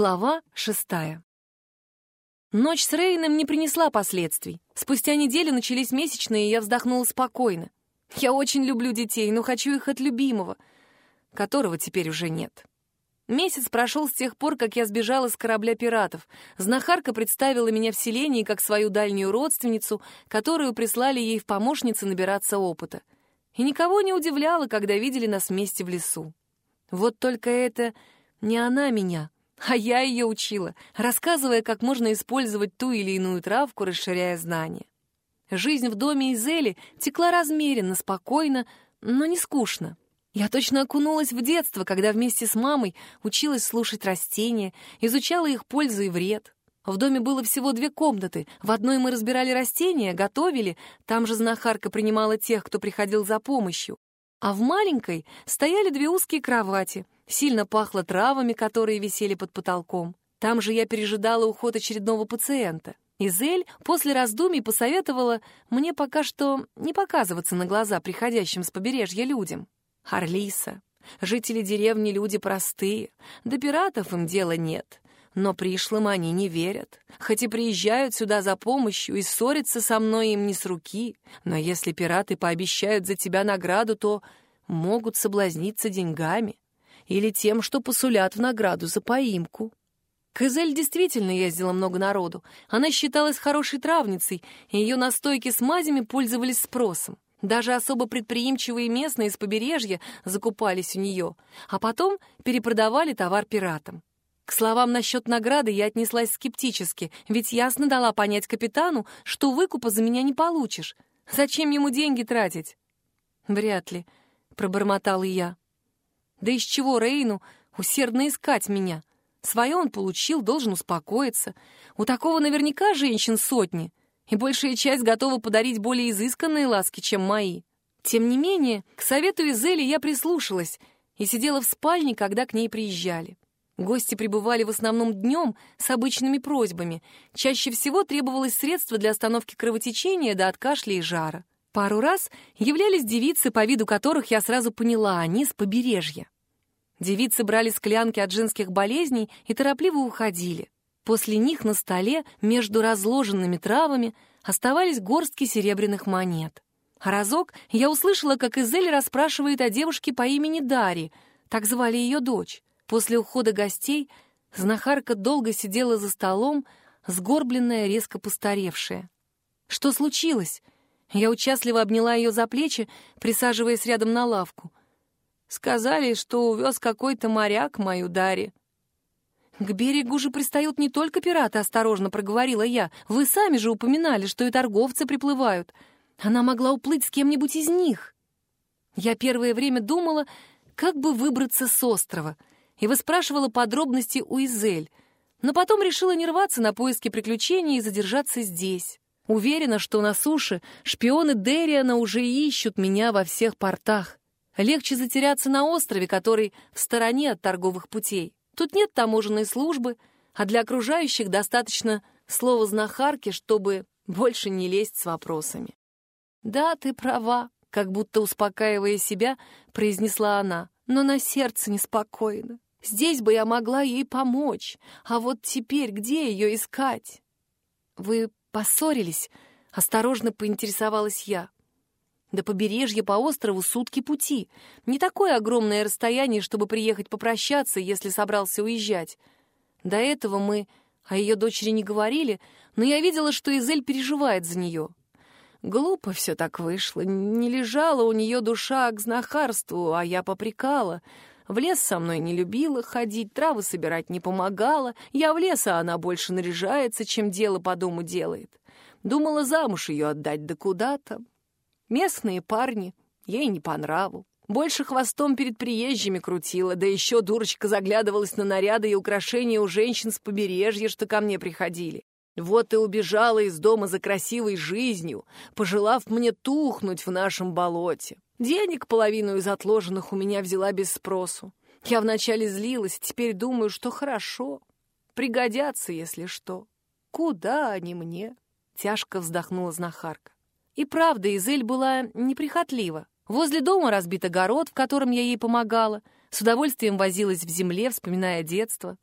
Глава шестая. Ночь с Рейном не принесла последствий. Спустя неделю начались месячные, и я вздохнула спокойно. Я очень люблю детей, но хочу их от любимого, которого теперь уже нет. Месяц прошел с тех пор, как я сбежала с корабля пиратов. Знахарка представила меня в селении как свою дальнюю родственницу, которую прислали ей в помощницы набираться опыта. И никого не удивляло, когда видели нас вместе в лесу. Вот только это не она меня, а я ее учила, рассказывая, как можно использовать ту или иную травку, расширяя знания. Жизнь в доме Изели текла размеренно, спокойно, но не скучно. Я точно окунулась в детство, когда вместе с мамой училась слушать растения, изучала их пользу и вред. В доме было всего две комнаты. В одной мы разбирали растения, готовили, там же знахарка принимала тех, кто приходил за помощью. А в маленькой стояли две узкие кровати. Сильно пахло травами, которые висели под потолком. Там же я пережидала уход очередного пациента. Изель после раздумий посоветовала мне пока что не показываться на глаза приходящим с побережья людям. Харлиса, жители деревни люди простые, до пиратов им дела нет. Но пришлым они не верят. Хоть и приезжают сюда за помощью и ссорятся со мной им не с руки, но если пираты пообещают за тебя награду, то могут соблазниться деньгами или тем, что посулят в награду за поимку. Кызель действительно ездила много народу. Она считалась хорошей травницей, и ее настойки с мазями пользовались спросом. Даже особо предприимчивые местные с побережья закупались у нее, а потом перепродавали товар пиратам. К словам насчет награды я отнеслась скептически, ведь ясно дала понять капитану, что выкупа за меня не получишь. Зачем ему деньги тратить? Вряд ли, пробормотал и я. Да из чего Рейну усердно искать меня? Свое он получил, должен успокоиться. У такого наверняка женщин сотни и большая часть готова подарить более изысканные ласки, чем мои. Тем не менее, к совету Изели я прислушалась и сидела в спальне, когда к ней приезжали. Гости пребывали в основном днем с обычными просьбами. Чаще всего требовалось средство для остановки кровотечения до от кашля и жара. Пару раз являлись девицы, по виду которых я сразу поняла, они с побережья. Девицы брали склянки от женских болезней и торопливо уходили. После них на столе между разложенными травами оставались горстки серебряных монет. Разок я услышала, как Изель расспрашивает о девушке по имени Дари, так звали ее дочь. После ухода гостей знахарка долго сидела за столом, сгорбленная, резко постаревшая. «Что случилось?» Я участливо обняла ее за плечи, присаживаясь рядом на лавку. «Сказали, что увез какой-то моряк мою Дари. «К берегу же пристают не только пираты», — осторожно проговорила я. «Вы сами же упоминали, что и торговцы приплывают. Она могла уплыть с кем-нибудь из них». Я первое время думала, как бы выбраться с острова, и выспрашивала подробности у Изель, но потом решила не рваться на поиски приключений и задержаться здесь. Уверена, что на суше шпионы Дериана уже ищут меня во всех портах. Легче затеряться на острове, который в стороне от торговых путей. Тут нет таможенной службы, а для окружающих достаточно слова знахарки, чтобы больше не лезть с вопросами. «Да, ты права», — как будто успокаивая себя, произнесла она, «но на сердце неспокойно. Здесь бы я могла ей помочь, а вот теперь где ее искать?» «Вы поссорились?» — осторожно поинтересовалась я. До побережья по острову сутки пути. Не такое огромное расстояние, чтобы приехать попрощаться, если собрался уезжать. До этого мы о ее дочери не говорили, но я видела, что Изель переживает за нее. Глупо все так вышло. Не лежала у нее душа к знахарству, а я попрекала. В лес со мной не любила ходить, травы собирать не помогала. Я в лес, а она больше наряжается, чем дело по дому делает. Думала замуж ее отдать, да куда там. Местные парни, ей не по нраву. Больше хвостом перед приезжими крутила, да еще дурочка заглядывалась на наряды и украшения у женщин с побережья, что ко мне приходили. Вот и убежала из дома за красивой жизнью, пожелав мне тухнуть в нашем болоте. Денег половину из отложенных у меня взяла без спросу. Я вначале злилась, теперь думаю, что хорошо. Пригодятся, если что. Куда они мне? Тяжко вздохнула знахарка. И правда, Изель была неприхотлива. Возле дома разбит огород, в котором я ей помогала, с удовольствием возилась в земле, вспоминая детство.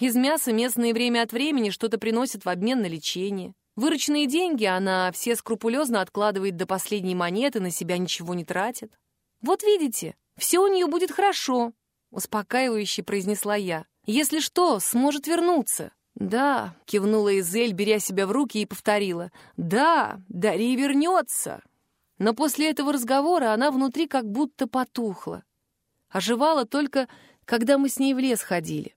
Из мяса местные время от времени что-то приносят в обмен на лечение. Вырученные деньги она все скрупулезно откладывает до последней монеты, на себя ничего не тратит. «Вот видите, все у нее будет хорошо», — успокаивающе произнесла я. «Если что, сможет вернуться». «Да», — кивнула Изель, беря себя в руки и повторила. «Да, Дарья вернется». Но после этого разговора она внутри как будто потухла. Оживала только, когда мы с ней в лес ходили.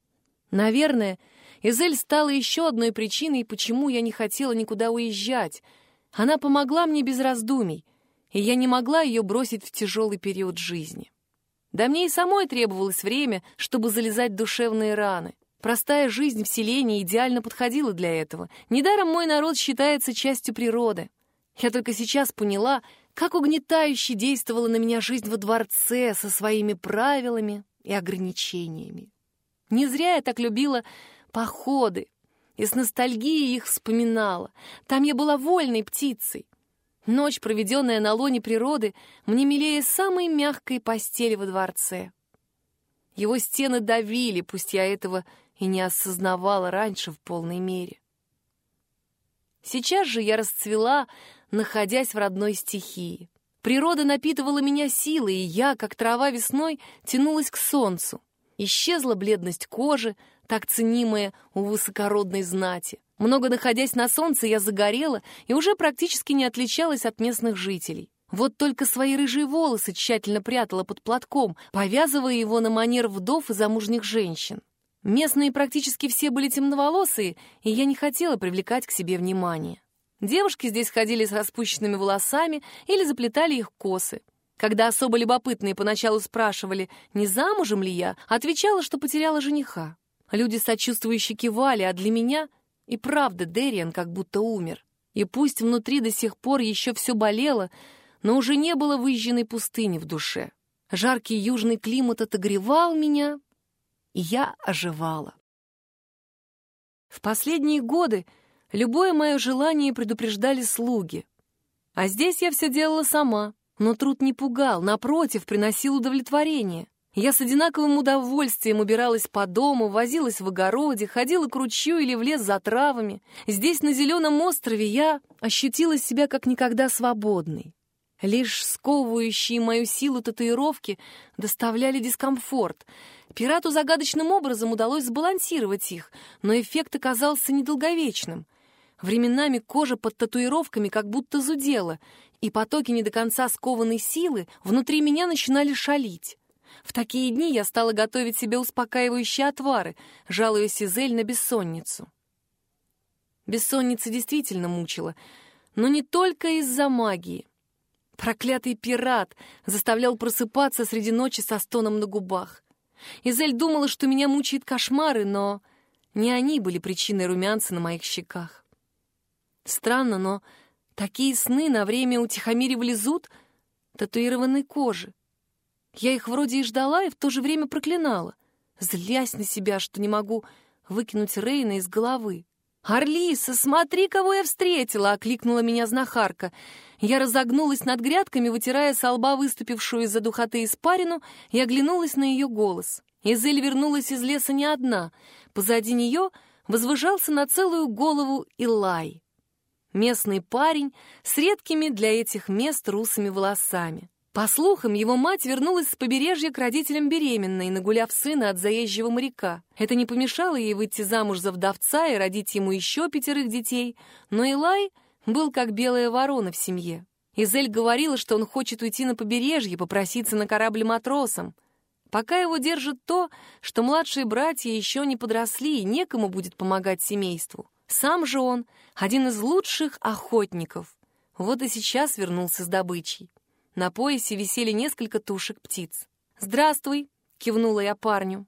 Наверное, Изель стала еще одной причиной, почему я не хотела никуда уезжать. Она помогла мне без раздумий, и я не могла ее бросить в тяжелый период жизни. Да мне и самой требовалось время, чтобы залезать душевные раны. Простая жизнь в селении идеально подходила для этого. Недаром мой народ считается частью природы. Я только сейчас поняла, как угнетающе действовала на меня жизнь во дворце со своими правилами и ограничениями. Не зря я так любила походы и с ностальгией их вспоминала. Там я была вольной птицей. Ночь, проведенная на лоне природы, мне милее самой мягкой постели во дворце. Его стены давили, пусть я этого и не осознавала раньше в полной мере. Сейчас же я расцвела, находясь в родной стихии. Природа напитывала меня силой, и я, как трава весной, тянулась к солнцу. Исчезла бледность кожи, так ценимая у высокородной знати. Много находясь на солнце, я загорела и уже практически не отличалась от местных жителей. Вот только свои рыжие волосы тщательно прятала под платком, повязывая его на манер вдов и замужних женщин. Местные практически все были темноволосые, и я не хотела привлекать к себе внимание. Девушки здесь ходили с распущенными волосами или заплетали их косы. Когда особо любопытные поначалу спрашивали, не замужем ли я, отвечала, что потеряла жениха. Люди сочувствующе кивали, а для меня и правда Дериан как будто умер. И пусть внутри до сих пор еще все болело, но уже не было выжженной пустыни в душе. Жаркий южный климат отогревал меня, и я оживала. В последние годы любое мое желание предупреждали слуги. А здесь я все делала сама, но труд не пугал, напротив, приносил удовлетворение. Я с одинаковым удовольствием убиралась по дому, возилась в огороде, ходила к ручью или в лес за травами. Здесь, на Зеленом острове, я ощутила себя как никогда свободной. Лишь сковывающие мою силу татуировки доставляли дискомфорт. Пирату загадочным образом удалось сбалансировать их, но эффект оказался недолговечным. Временами кожа под татуировками как будто зудела, и потоки не до конца скованной силы внутри меня начинали шалить. В такие дни я стала готовить себе успокаивающие отвары, жалуясь Изель на бессонницу. Бессонница действительно мучила, но не только из-за магии. Проклятый пират заставлял просыпаться среди ночи со стоном на губах. Изель думала, что меня мучают кошмары, но не они были причиной румянца на моих щеках. Странно, но такие сны на время утихомиривали зуд татуированной кожи. Я их вроде и ждала, и в то же время проклинала, злясь на себя, что не могу выкинуть Рейна из головы. «Орлиса, смотри, кого я встретила!» — окликнула меня знахарка. Я разогнулась над грядками, вытирая со лба выступившую из-за духоты испарину, и оглянулась на ее голос. Изель вернулась из леса не одна. Позади нее возвышался на целую голову Илай. Местный парень с редкими для этих мест русыми волосами. По слухам, его мать вернулась с побережья к родителям беременной, нагуляв сына от заезжего моряка. Это не помешало ей выйти замуж за вдовца и родить ему еще пятерых детей, но Илай был как белая ворона в семье. Изель говорила, что он хочет уйти на побережье, попроситься на корабль матросом. Пока его держит то, что младшие братья еще не подросли и некому будет помогать семейству. Сам же он один из лучших охотников. Вот и сейчас вернулся с добычей. На поясе висели несколько тушек птиц. «Здравствуй!» — кивнула я парню.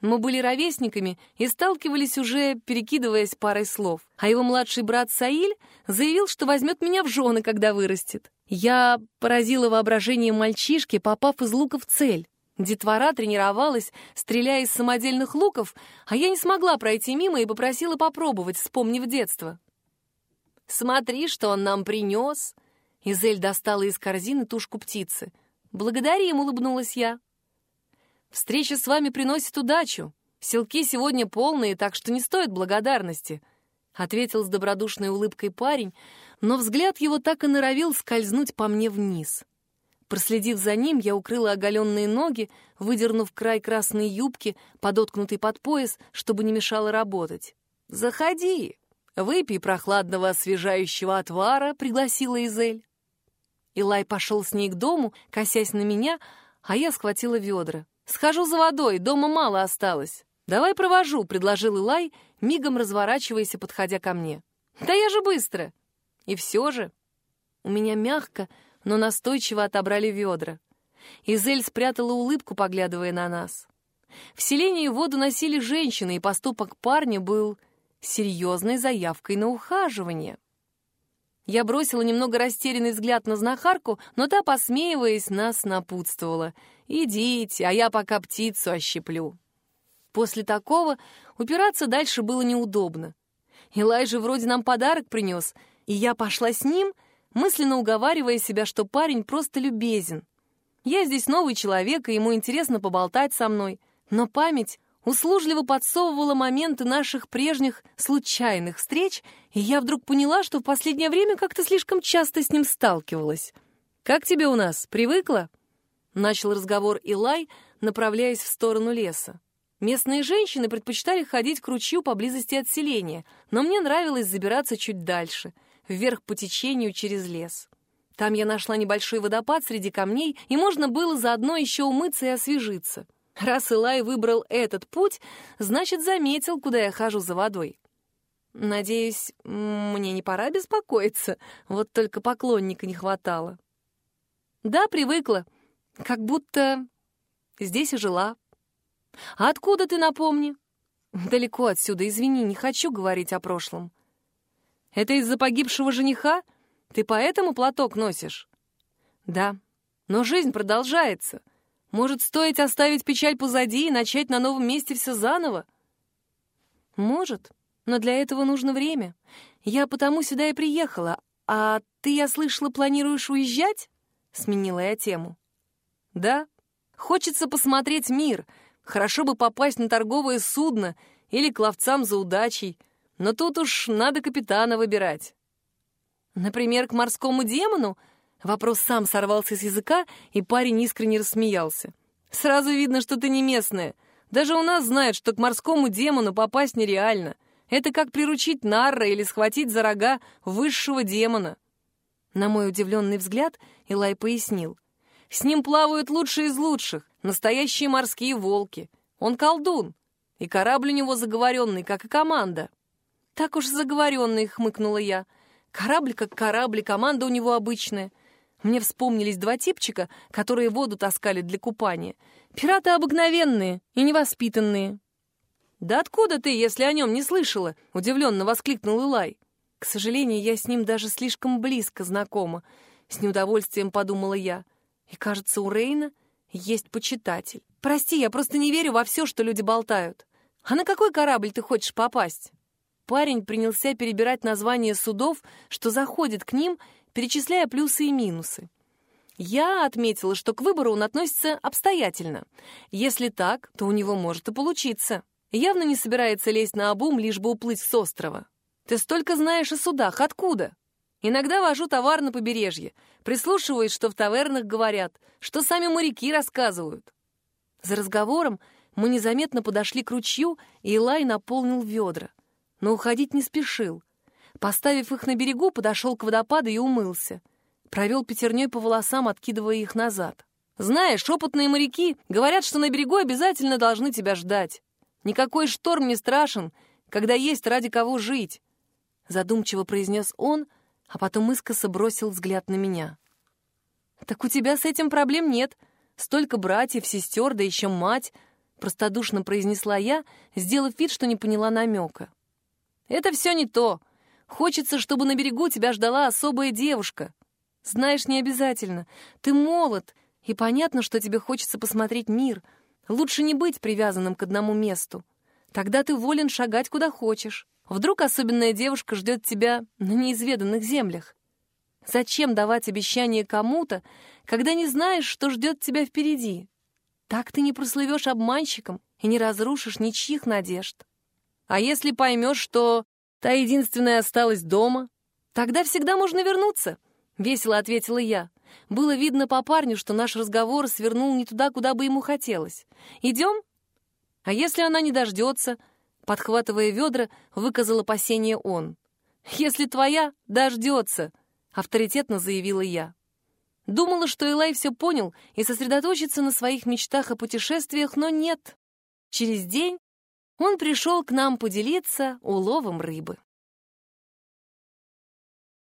Мы были ровесниками и сталкивались уже, перекидываясь парой слов. А его младший брат Саиль заявил, что возьмет меня в жены, когда вырастет. Я поразила воображение мальчишки, попав из лука в цель. Детвора тренировалась, стреляя из самодельных луков, а я не смогла пройти мимо и попросила попробовать, вспомнив детство. «Смотри, что он нам принес!» Изель достала из корзины тушку птицы. «Благодарим», — улыбнулась я. «Встреча с вами приносит удачу. Селки сегодня полные, так что не стоит благодарности», — ответил с добродушной улыбкой парень, но взгляд его так и норовил скользнуть по мне вниз. Проследив за ним, я укрыла оголенные ноги, выдернув край красной юбки, подоткнутый под пояс, чтобы не мешало работать. «Заходи, выпей прохладного освежающего отвара», — пригласила Изель. Илай пошел с ней к дому, косясь на меня, а я схватила ведра. «Схожу за водой, дома мало осталось». «Давай провожу», — предложил Илай, мигом разворачиваясь и подходя ко мне. «Да я же быстро!» И все же у меня мягко, но настойчиво отобрали ведра. Изель спрятала улыбку, поглядывая на нас. В селении воду носили женщины, и поступок парня был серьезной заявкой на ухаживание. Я бросила немного растерянный взгляд на знахарку, но та, посмеиваясь, нас напутствовала. «Идите, а я пока птицу ощеплю». После такого упираться дальше было неудобно. Илай же вроде нам подарок принес, и я пошла с ним — мысленно уговаривая себя, что парень просто любезен. Я здесь новый человек, и ему интересно поболтать со мной. Но память услужливо подсовывала моменты наших прежних случайных встреч, и я вдруг поняла, что в последнее время как-то слишком часто с ним сталкивалась. «Как тебе у нас? Привыкла?» Начал разговор Илай, направляясь в сторону леса. Местные женщины предпочитали ходить к ручью поблизости от селения, но мне нравилось забираться чуть дальше — вверх по течению через лес. Там я нашла небольшой водопад среди камней, и можно было заодно еще умыться и освежиться. Раз Илай выбрал этот путь, значит, заметил, куда я хожу за водой. Надеюсь, мне не пора беспокоиться, вот только поклонника не хватало. Да, привыкла, как будто здесь и жила. А откуда ты, напомни? Далеко отсюда, извини, не хочу говорить о прошлом. Это из-за погибшего жениха? Ты поэтому платок носишь? Да, но жизнь продолжается. Может, стоит оставить печаль позади и начать на новом месте все заново? Может, но для этого нужно время. Я потому сюда и приехала. А ты, я слышала, планируешь уезжать? Сменила я тему. Да, хочется посмотреть мир. Хорошо бы попасть на торговое судно или к ловцам за удачей. Но тут уж надо капитана выбирать. Например, к морскому демону? Вопрос сам сорвался с языка, и парень искренне рассмеялся. Сразу видно, что ты не местная. Даже у нас знают, что к морскому демону попасть нереально. Это как приручить нарра или схватить за рога высшего демона. На мой удивленный взгляд Илай пояснил. С ним плавают лучшие из лучших, настоящие морские волки. Он колдун, и корабль у него заговоренный, как и команда. «Так уж заговоренный», — хмыкнула я. «Корабль как корабль, команда у него обычная». Мне вспомнились два типчика, которые воду таскали для купания. Пираты обыкновенные и невоспитанные. «Да откуда ты, если о нем не слышала?» — удивленно воскликнул Илай. «К сожалению, я с ним даже слишком близко знакома», — с неудовольствием подумала я. «И, кажется, у Рейна есть почитатель. Прости, я просто не верю во все, что люди болтают. А на какой корабль ты хочешь попасть?» Парень принялся перебирать названия судов, что заходит к ним, перечисляя плюсы и минусы. Я отметила, что к выбору он относится обстоятельно. Если так, то у него может и получиться. Явно не собирается лезть на обум, лишь бы уплыть с острова. Ты столько знаешь о судах, откуда? Иногда вожу товар на побережье, прислушиваюсь, что в тавернах говорят, что сами моряки рассказывают. За разговором мы незаметно подошли к ручью, и Илай наполнил ведра но уходить не спешил. Поставив их на берегу, подошел к водопаду и умылся. Провел пятерней по волосам, откидывая их назад. «Знаешь, опытные моряки говорят, что на берегу обязательно должны тебя ждать. Никакой шторм не страшен, когда есть ради кого жить», — задумчиво произнес он, а потом искоса бросил взгляд на меня. «Так у тебя с этим проблем нет. Столько братьев, сестер, да еще мать», — простодушно произнесла я, сделав вид, что не поняла намека. Это все не то. Хочется, чтобы на берегу тебя ждала особая девушка. Знаешь, не обязательно. Ты молод, и понятно, что тебе хочется посмотреть мир. Лучше не быть привязанным к одному месту. Тогда ты волен шагать куда хочешь. Вдруг особенная девушка ждет тебя на неизведанных землях. Зачем давать обещание кому-то, когда не знаешь, что ждет тебя впереди? Так ты не прослывешь обманщиком и не разрушишь ничьих надежд. А если поймешь, что та единственная осталась дома, тогда всегда можно вернуться, — весело ответила я. Было видно по парню, что наш разговор свернул не туда, куда бы ему хотелось. Идем? А если она не дождется? Подхватывая ведра, выказал опасение он. «Если твоя, дождется», — авторитетно заявила я. Думала, что Элай все понял и сосредоточится на своих мечтах о путешествиях, но нет. Через день он пришел к нам поделиться уловом рыбы.